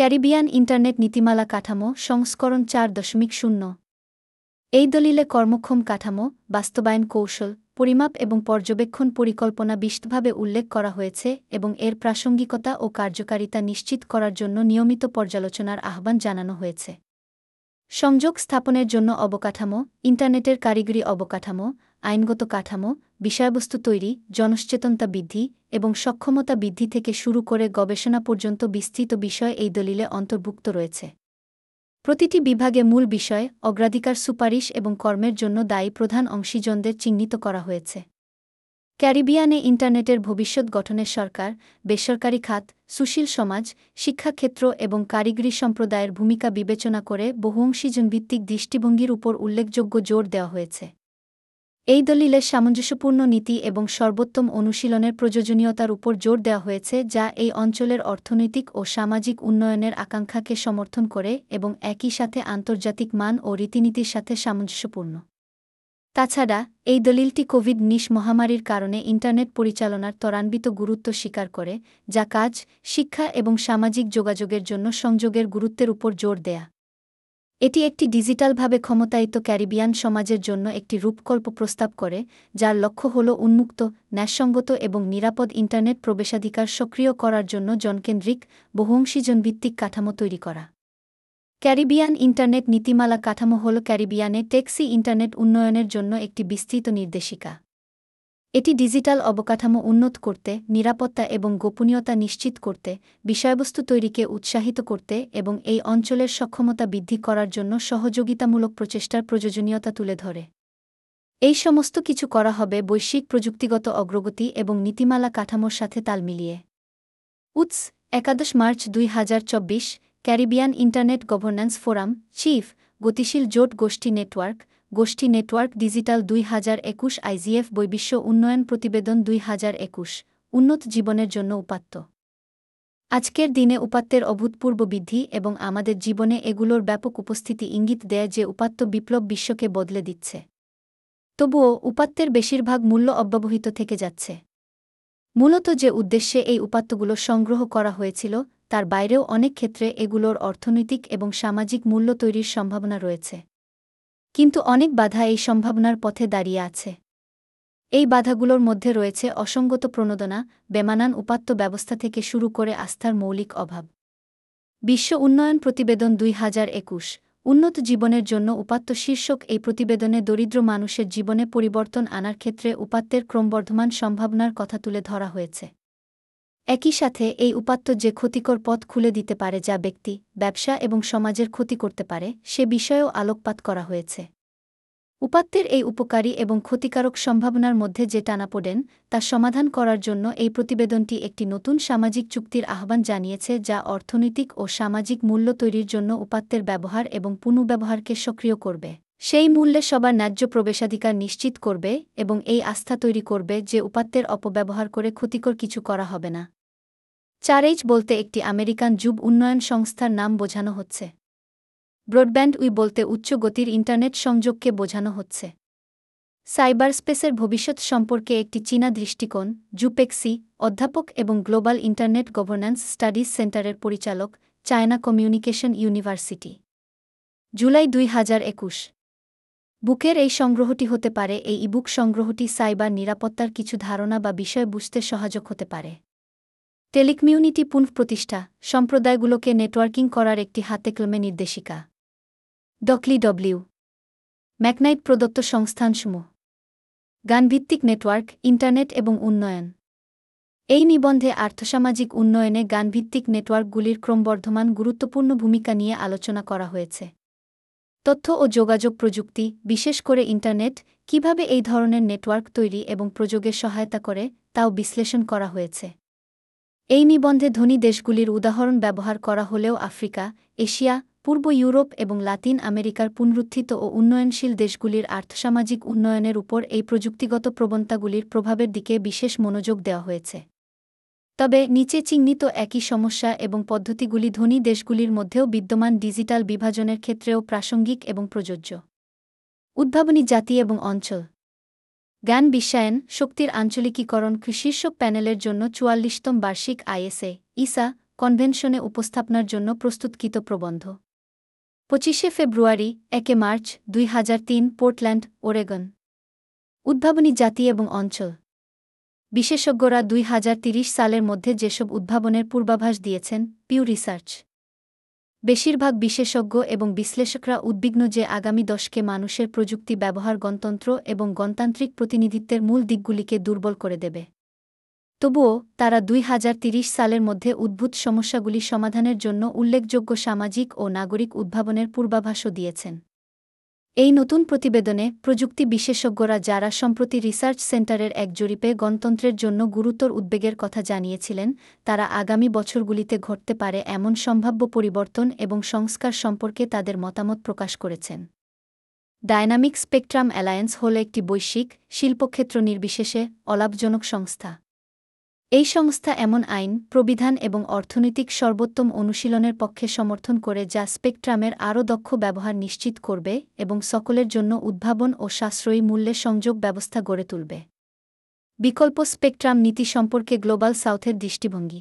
Caribbean internet নীতিমালা কাঠামো সংস্করণ চার দশমিক শূন্য। এই দলিলে কর্মক্ষম কাঠামো, বাস্তবায়ন কৌশল, পরিমাপ এবং পর্যবেক্ষণ পরিকল্পনা বিশদভাবে উল্লেখ করা হয়েছে এবং এর প্রাসঙ্গিকতা ও কার্যকারিতা নিশ্চিত করার জন্য নিয়মিত পর্যালোচনার আহ্বান জানানো হয়েছে। সংযোগ স্থাপনের জন্য অবকাঠামো, ইন্টারনেটের কারিগরি অবকাঠামো আইনগত কাঠামো, বিষয়বস্তু তৈরি, জনসচেতনতা বৃদ্ধি এবং সক্ষমতা বৃদ্ধি থেকে শুরু করে গবেষণা পর্যন্ত বিস্তৃত বিষয় এই দলিলে অন্তর্ভুক্ত রয়েছে। প্রতিটি বিভাগে মূল বিষয়, অগ্রাধিকার সুপারিশ এবং কর্মের জন্য দায়ী প্রধান অংশীজনদের চিহ্নিত করা হয়েছে। ক্যারিবিয়ানে ইন্টারনেটের ভবিষ্যৎ গঠনের সরকার, বেসরকারি খাত, সুশীল সমাজ, শিক্ষাক্ষেত্র এবং কারিগরি সম্প্রদায়ের ভূমিকা বিবেচনা করে বহুঅংশীজন ভিত্তিক দৃষ্টিভঙ্গির উপর উল্লেখযোগ্য জোর দেওয়া হয়েছে। এই দলিলে সামঞ্জস্যপূর্ণ নীতি এবং সর্বোত্তম অনুশীলনের প্রয়োজনীয়তার উপর জোর দেওয়া হয়েছে, যা এই অঞ্চলের অর্থনৈতিক ও সামাজিক উন্নয়নের আকাঙ্ক্ষাকে সমর্থন করে এবং একই সাথে আন্তর্জাতিক মান ও রীতিনীতির সাথে সামঞ্জস্যপূর্ণ। তাছাড়া, এই দলিলটি কোভিড নিশ মহামারীর কারণে ইন্টারনেট পরিচালনার ত্বরান্বিত গুরুত্ব স্বীকার করে, যা কাজ, শিক্ষা এবং সামাজিক যোগাযোগের জন্য সংযোগের গুরুত্বের উপর জোর দেয়া। এটি একটি ডিজিটালভাবে ক্ষমতায়িত ক্যারিবিয়ান সমাজের জন্য একটি রূপকল্প প্রস্তাব করে, যার লক্ষ্য হল উন্মুক্ত, ন্যায়সঙ্গত এবং নিরাপদ ইন্টারনেট প্রবেশাধিকার সক্রিয় করার জন্য জনকেন্দ্রিক বহুঅংশীজনভিত্তিক কাঠামো তৈরি করা। ক্যারিবিয়ান ইন্টারনেট নীতিমালা কাঠামো হল ক্যারিবিয়ানে টেক্সি ইন্টারনেট উন্নয়নের জন্য একটি বিস্তৃত নির্দেশিকা। এটি ডিজিটাল অবকাঠামো উন্নত করতে, নিরাপত্তা এবং গোপনীয়তা নিশ্চিত করতে, বিষয়বস্তু তৈরিকে উৎসাহিত করতে এবং এই অঞ্চলের সক্ষমতা বৃদ্ধি করার জন্য সহযোগিতামূলক প্রচেষ্টার প্রয়োজনীয়তা তুলে ধরে। এই সমস্ত কিছু করা হবে বৈশ্বিক প্রযুক্তিগত অগ্রগতি এবং নীতিমালা কাঠামোর সাথে তাল মিলিয়ে। উৎস, একাদশ মার্চ দুই হাজার চব্বিশ, Caribbean internet governance forum, chief, গতিশীল জোট গোষ্ঠী নেটওয়ার্ক গোষ্ঠী নেটওয়ার্ক ডিজিটাল দুই হাজার একুশ আইজিএফ বৈবিশ্ব উন্নয়ন প্রতিবেদন দুই হাজার একুশ, উন্নত জীবনের জন্য উপাত্ত। আজকের দিনে উপাত্তের অভূতপূর্ব বৃদ্ধি এবং আমাদের জীবনে এগুলোর ব্যাপক উপস্থিতি ইঙ্গিত দেয় যে উপাত্ত বিপ্লব বিশ্বকে বদলে দিচ্ছে। তবুও উপাত্তের বেশিরভাগ মূল্য অব্যবহিত থেকে যাচ্ছে। মূলত যে উদ্দেশ্যে এই উপাত্তগুলো সংগ্রহ করা হয়েছিল, তার বাইরেও অনেক ক্ষেত্রে এগুলোর অর্থনৈতিক এবং সামাজিক মূল্য তৈরির সম্ভাবনা রয়েছে। কিন্তু অনেক বাধা এই সম্ভাবনার পথে দাঁড়িয়ে আছে। এই বাধাগুলোর মধ্যে রয়েছে অসঙ্গত প্রণোদনা, বেমানান উপাত্ত ব্যবস্থা থেকে শুরু করে আস্থার মৌলিক অভাব। বিশ্ব উন্নয়ন প্রতিবেদন দুই হাজার একুশ। উন্নত জীবনের জন্য উপাত্ত শীর্ষক এই প্রতিবেদনে দরিদ্র মানুষের জীবনে পরিবর্তন আনার ক্ষেত্রে উপাত্তের ক্রমবর্ধমান সম্ভাবনার কথা তুলে ধরা হয়েছে। একই সাথে এই উপাত্ত যে ক্ষতিকর পথ খুলে দিতে পারে যা ব্যক্তি, ব্যবসা এবং সমাজের ক্ষতি করতে পারে, সে বিষয়েও আলোকপাত করা হয়েছে। উপাত্তের এই উপকারী এবং ক্ষতিকারক সম্ভাবনার মধ্যে যে টানাপোড়েন, তা সমাধান করার জন্য এই প্রতিবেদনটি একটি নতুন সামাজিক চুক্তির আহ্বান জানিয়েছে যা অর্থনৈতিক ও সামাজিক মূল্য তৈরির জন্য উপাত্তের ব্যবহার এবং পুনঃব্যবহারকে সক্রিয় করবে। সেই মূল্যে সবার ন্যায্য প্রবেশাধিকার নিশ্চিত করবে এবং এই আস্থা তৈরি করবে যে উপাত্তের অপব্যবহার করে ক্ষতিকর কিছু করা হবে না। চারএইচ বলতে একটি আমেরিকান যুব উন্নয়ন সংস্থার নাম বোঝানো হচ্ছে। ব্রডব্যান্ড উই বলতে উচ্চ গতির ইন্টারনেট সংযোগকে বোঝানো হচ্ছে। সাইবার স্পেসের ভবিষ্যৎ সম্পর্কে একটি চীনা দৃষ্টিকোণ, জুপেক্সি, অধ্যাপক এবং গ্লোবাল ইন্টারনেট গভর্ন্যান্স স্টাডিজ সেন্টারের পরিচালক, চায়না কমিউনিকেশন ইউনিভার্সিটি। জুলাই দুই হাজার একুশ। বুকের এই সংগ্রহটি হতে পারে, এই ইবুক সংগ্রহটি সাইবার নিরাপত্তার কিছু ধারণা বা বিষয় বুঝতে সহায়ক হতে পারে। টেলিকমিউনিটি পুনঃপ্রতিষ্ঠা, সম্প্রদায়গুলোকে নেটওয়ার্কিং করার একটি হাতেকলমে নির্দেশিকা। ডকলি ডব্লিউ। ম্যাকনাইট প্রদত্ত সংস্থানসমূহ। গানভিত্তিক নেটওয়ার্ক, ইন্টারনেট এবং উন্নয়ন। এই নিবন্ধে আর্থসামাজিক উন্নয়নে গানভিত্তিক নেটওয়ার্কগুলির ক্রমবর্ধমান গুরুত্বপূর্ণ ভূমিকা নিয়ে আলোচনা করা হয়েছে। তথ্য ও যোগাযোগ প্রযুক্তি, বিশেষ করে ইন্টারনেট, কীভাবে এই ধরনের নেটওয়ার্ক তৈরি এবং প্রযোগে সহায়তা করে, তাও বিশ্লেষণ করা হয়েছে। এই নিবন্ধে ধনী দেশগুলির উদাহরণ ব্যবহার করা হলেও আফ্রিকা, এশিয়া, পূর্ব ইউরোপ এবং লাতিন আমেরিকার পুনরুত্থিত ও উন্নয়নশীল দেশগুলির আর্থসামাজিক উন্নয়নের উপর এই প্রযুক্তিগত প্রবণতাগুলির প্রভাবের দিকে বিশেষ মনোযোগ দেওয়া হয়েছে। তবে নিচে চিহ্নিত একই সমস্যা এবং পদ্ধতিগুলি ধনী দেশগুলির মধ্যেও বিদ্যমান ডিজিটাল বিভাজনের ক্ষেত্রেও প্রাসঙ্গিক এবং প্রযোজ্য। উদ্ভাবনী জাতি এবং অঞ্চল জ্ঞান বিশ্বায়ন, শক্তির আঞ্চলিকীকরণ শীর্ষক প্যানেলের জন্য চুয়াল্লিশতম বার্ষিক আইএসএ ইসা কনভেনশনে উপস্থাপনার জন্য প্রস্তুতকৃত প্রবন্ধ। পঁচিশে ফেব্রুয়ারি, একে মার্চ, দুই তিন, পোর্টল্যান্ড, ওরেগন। উদ্ভাবনী জাতি এবং অঞ্চল। বিশেষজ্ঞরা দুই সালের মধ্যে যেসব উদ্ভাবনের পূর্বাভাস দিয়েছেন, পিউ রিসার্চ। বেশিরভাগ বিশেষজ্ঞ এবং বিশ্লেষকরা উদ্বিগ্ন যে আগামী দশকে মানুষের প্রযুক্তি ব্যবহার গণতন্ত্র এবং গণতান্ত্রিক প্রতিনিধিত্বের মূল দিকগুলিকে দুর্বল করে দেবে। তবুও, তারা দুই সালের মধ্যে উদ্ভূত সমস্যাগুলি সমাধানের জন্য উল্লেখযোগ্য সামাজিক ও নাগরিক উদ্ভাবনের পূর্বাভাসও দিয়েছেন। এই নতুন প্রতিবেদনে প্রযুক্তি বিশেষজ্ঞরা যারা সম্প্রতি রিসার্চ সেন্টারের এক জরিপে গণতন্ত্রের জন্য গুরুতর উদ্বেগের কথা জানিয়েছিলেন, তারা আগামী বছরগুলিতে ঘটতে পারে এমন সম্ভাব্য পরিবর্তন এবং সংস্কার সম্পর্কে তাদের মতামত প্রকাশ করেছেন। ডায়নামিক স্পেকট্রাম অ্যালায়েন্স হল একটি বৈশ্বিক, শিল্পক্ষেত্র নির্বিশেষে অলাভজনক সংস্থা। এই সংস্থা এমন আইন, প্রবিধান এবং অর্থনৈতিক সর্বোত্তম অনুশীলনের পক্ষে সমর্থন করে যা স্পেকট্রামের আরও দক্ষ ব্যবহার নিশ্চিত করবে এবং সকলের জন্য উদ্ভাবন ও সাশ্রয়ী মূল্যে সংযোগ ব্যবস্থা গড়ে তুলবে। বিকল্প স্পেকট্রাম নীতি সম্পর্কে গ্লোবাল সাউথের দৃষ্টিভঙ্গি।